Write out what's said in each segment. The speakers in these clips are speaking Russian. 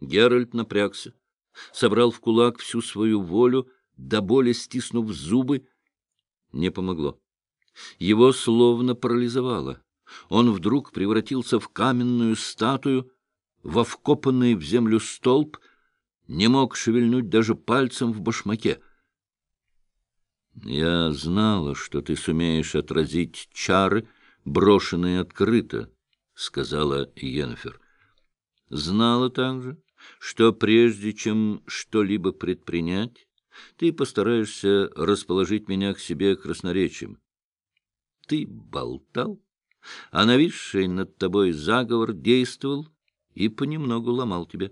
Геральт напрягся, собрал в кулак всю свою волю, до боли стиснув зубы. Не помогло. Его словно парализовало. Он вдруг превратился в каменную статую, во вкопанный в землю столб, не мог шевельнуть даже пальцем в башмаке. «Я знала, что ты сумеешь отразить чары, брошенные открыто», — сказала Йеннефер. «Знала также, что прежде чем что-либо предпринять, ты постараешься расположить меня к себе красноречием. Ты болтал, а нависший над тобой заговор действовал и понемногу ломал тебя.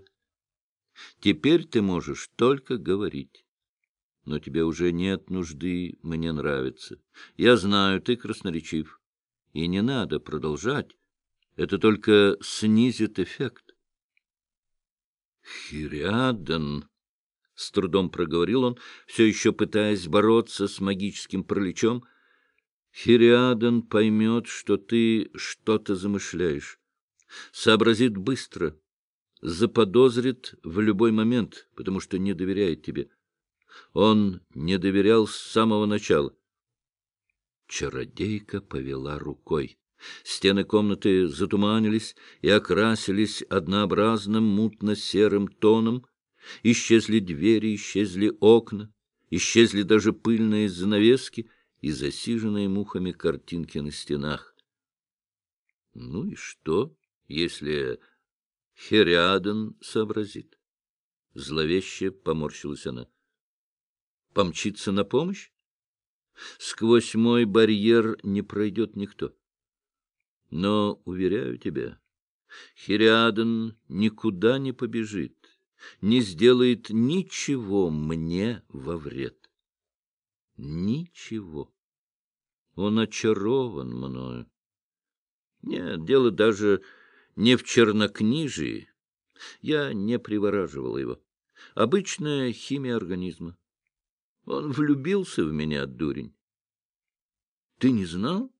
Теперь ты можешь только говорить. Но тебе уже нет нужды мне нравиться. Я знаю, ты красноречив. И не надо продолжать. Это только снизит эффект. Хириаден, — с трудом проговорил он, все еще пытаясь бороться с магическим пролечом, — Хириаден поймет, что ты что-то замышляешь. Сообразит быстро, заподозрит в любой момент, потому что не доверяет тебе. Он не доверял с самого начала. Чародейка повела рукой. Стены комнаты затуманились и окрасились однообразным мутно-серым тоном. Исчезли двери, исчезли окна, исчезли даже пыльные занавески и засиженные мухами картинки на стенах. Ну и что, если Хериаден сообразит? Зловеще поморщилась она. Помчиться на помощь? Сквозь мой барьер не пройдет никто. Но, уверяю тебя, Хириаден никуда не побежит, не сделает ничего мне во вред. Ничего. Он очарован мною. Нет, дело даже не в чернокнижии. Я не привораживал его. Обычная химия организма. Он влюбился в меня, дурень. Ты не знал?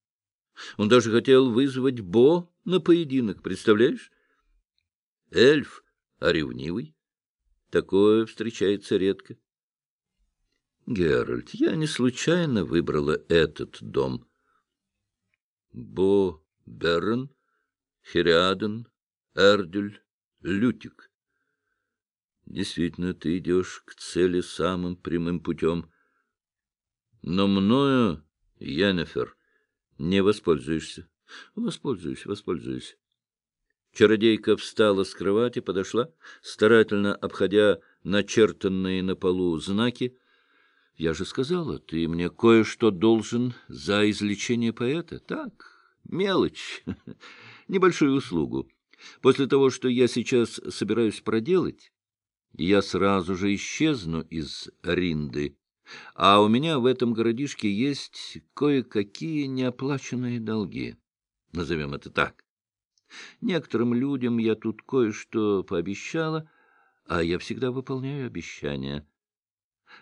Он даже хотел вызвать Бо на поединок, представляешь? Эльф, а ревнивый. Такое встречается редко. Геральт, я не случайно выбрала этот дом. Бо Берн, Хириаден, Эрдюль, Лютик. Действительно, ты идешь к цели самым прямым путем. Но мною, Йеннефер, не воспользуешься. Воспользуюсь, воспользуюсь. Чародейка встала с кровати, подошла, старательно обходя начертанные на полу знаки. Я же сказала, ты мне кое-что должен за излечение поэта. Так, мелочь, небольшую услугу. После того, что я сейчас собираюсь проделать, я сразу же исчезну из Ринды. А у меня в этом городишке есть кое-какие неоплаченные долги. Назовем это так. Некоторым людям я тут кое-что пообещала, а я всегда выполняю обещания.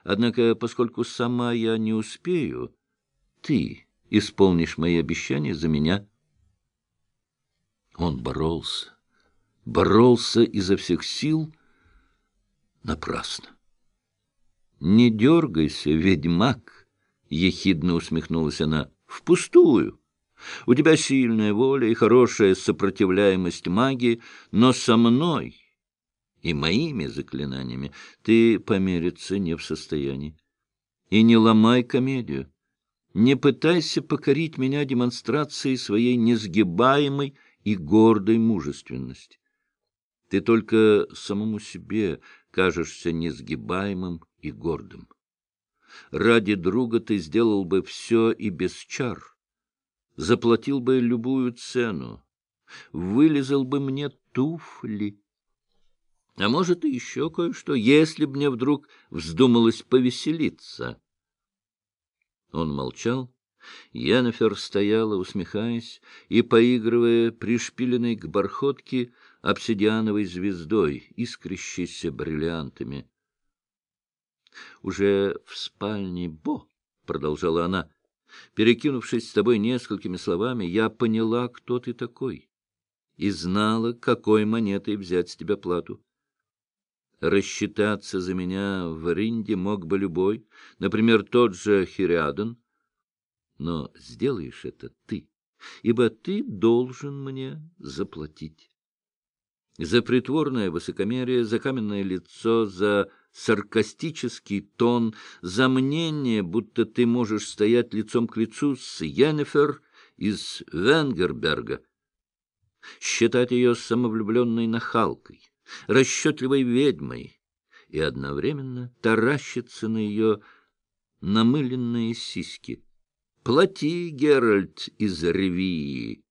Однако, поскольку сама я не успею, ты исполнишь мои обещания за меня. Он боролся, боролся изо всех сил напрасно. Не дергайся, ведьмак, — ехидно усмехнулась она, — впустую. У тебя сильная воля и хорошая сопротивляемость магии, но со мной и моими заклинаниями ты помериться не в состоянии. И не ломай комедию. Не пытайся покорить меня демонстрацией своей несгибаемой и гордой мужественности. Ты только самому себе кажешься несгибаемым и гордым. Ради друга ты сделал бы все и без чар, заплатил бы любую цену, вылезал бы мне туфли. А может, и еще кое-что, если б мне вдруг вздумалось повеселиться. Он молчал. Йеннефер стояла, усмехаясь и поигрывая пришпиленной к бархотке обсидиановой звездой, искрящейся бриллиантами. Уже в спальне Бо, — продолжала она, — перекинувшись с тобой несколькими словами, я поняла, кто ты такой, и знала, какой монетой взять с тебя плату. Рассчитаться за меня в Ринде мог бы любой, например, тот же Хириадон. Но сделаешь это ты, ибо ты должен мне заплатить. За притворное высокомерие, за каменное лицо, за саркастический тон, за мнение, будто ты можешь стоять лицом к лицу с Йеннифер из Венгерберга, считать ее самовлюбленной нахалкой, расчетливой ведьмой и одновременно таращиться на ее намыленные сиськи. Плати, Геральт из Ревии,